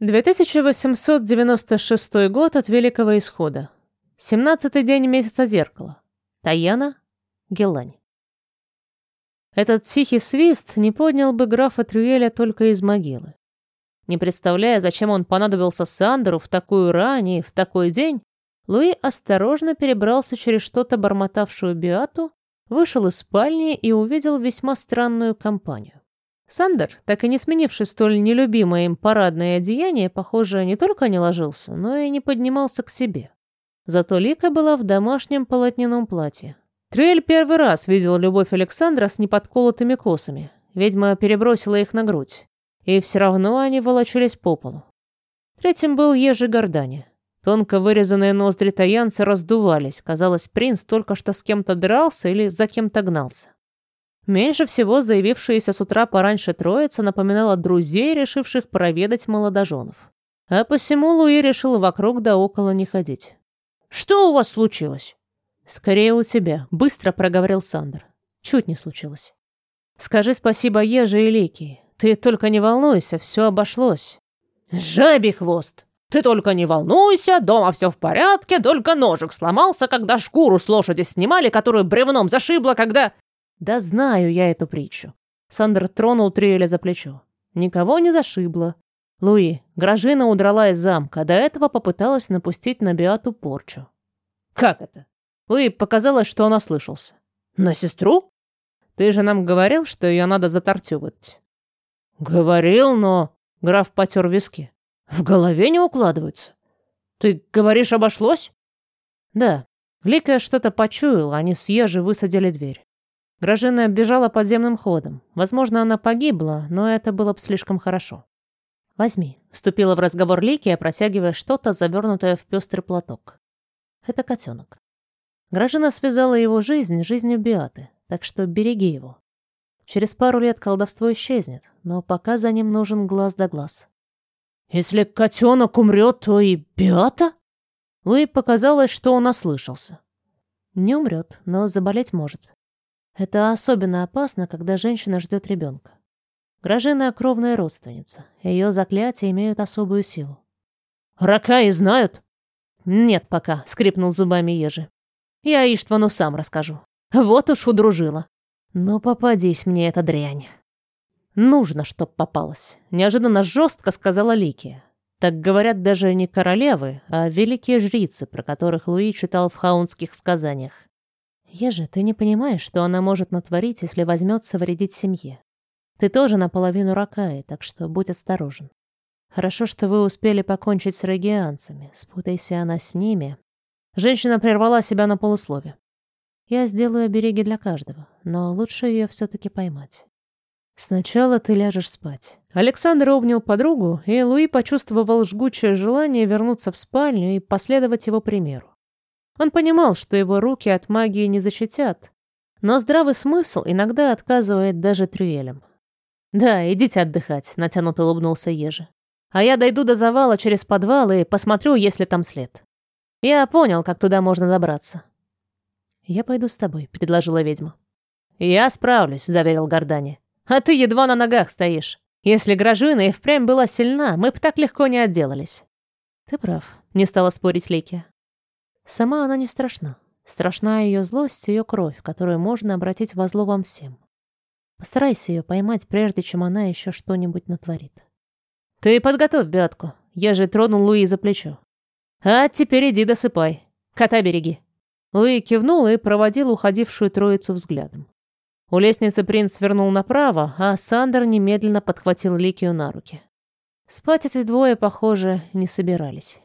2896 год от Великого Исхода. 17-й день месяца зеркала. Таяна, Гелань. Этот тихий свист не поднял бы графа Трюэля только из могилы. Не представляя, зачем он понадобился Сандеру в такую рань и в такой день, Луи осторожно перебрался через что-то бормотавшую Биату, вышел из спальни и увидел весьма странную компанию. Сандер, так и не сменивший столь нелюбимое им парадное одеяние, похоже, не только не ложился, но и не поднимался к себе. Зато Лика была в домашнем полотняном платье. Трюэль первый раз видел любовь Александра с неподколотыми косами. Ведьма перебросила их на грудь. И все равно они волочились по полу. Третьим был Ежи Гордани. Тонко вырезанные ноздри таянца раздувались. Казалось, принц только что с кем-то дрался или за кем-то гнался. Меньше всего заявившаяся с утра пораньше троица напоминала друзей, решивших проведать молодоженов. А посему Луи решил вокруг да около не ходить. «Что у вас случилось?» «Скорее у тебя», — быстро проговорил Сандер. Чуть не случилось. «Скажи спасибо Еже и Лики. Ты только не волнуйся, все обошлось». «Жабий хвост! Ты только не волнуйся, дома все в порядке, только ножик сломался, когда шкуру с лошади снимали, которую бревном зашибло, когда...» Да знаю я эту притчу. Сандер тронул Триэля за плечо. Никого не зашибло. Луи, Гражина удрала из замка, а до этого попыталась напустить на Биату порчу. Как это? Луи показалось, что он ослышался. На сестру? Ты же нам говорил, что ее надо затортювать. Говорил, но... Граф потер виски. В голове не укладывается. Ты говоришь, обошлось? Да. Лика что-то почуяла, они с Ежи высадили дверь. Гражина бежала подземным ходом. Возможно, она погибла, но это было бы слишком хорошо. «Возьми», — вступила в разговор Ликия, протягивая что-то, завернутое в пестрый платок. «Это котенок. Гражина связала его жизнь с жизнью Биаты, так что береги его. Через пару лет колдовство исчезнет, но пока за ним нужен глаз да глаз». «Если котенок умрет, то и Биата?» Луи показалось, что он ослышался. «Не умрет, но заболеть может. Это особенно опасно, когда женщина ждет ребенка. Гражина — кровная родственница. Ее заклятия имеют особую силу. «Ракаи знают?» «Нет пока», — скрипнул зубами Ежи. «Я Иштвану сам расскажу. Вот уж удружила. Но попадись мне эта дрянь». «Нужно, чтоб попалась», — неожиданно жестко сказала Ликия. Так говорят даже не королевы, а великие жрицы, про которых Луи читал в хаунских сказаниях. Еже, ты не понимаешь, что она может натворить, если возьмется вредить семье. Ты тоже наполовину ракаи, так что будь осторожен. Хорошо, что вы успели покончить с регианцами. Спутайся она с ними. Женщина прервала себя на полуслове. Я сделаю обереги для каждого, но лучше ее все-таки поймать. Сначала ты ляжешь спать. Александр обнял подругу, и Луи почувствовал жгучее желание вернуться в спальню и последовать его примеру. Он понимал, что его руки от магии не защитят, но здравый смысл иногда отказывает даже трюелям. «Да, идите отдыхать», — натянуто улыбнулся Ежи. «А я дойду до завала через подвал и посмотрю, есть ли там след. Я понял, как туда можно добраться». «Я пойду с тобой», — предложила ведьма. «Я справлюсь», — заверил Гордани. «А ты едва на ногах стоишь. Если Гражина и впрямь была сильна, мы бы так легко не отделались». «Ты прав», — не стала спорить Лики. Сама она не страшна. Страшна ее злость, ее кровь, которую можно обратить во зло вам всем. Постарайся ее поймать, прежде чем она еще что-нибудь натворит. Ты подготовь бятку. Я же тронул Луи за плечо. А теперь иди досыпай. Кота береги. Луи кивнул и проводил уходившую троицу взглядом. У лестницы принц свернул направо, а Сандер немедленно подхватил Ликию на руки. Спать эти двое, похоже, не собирались.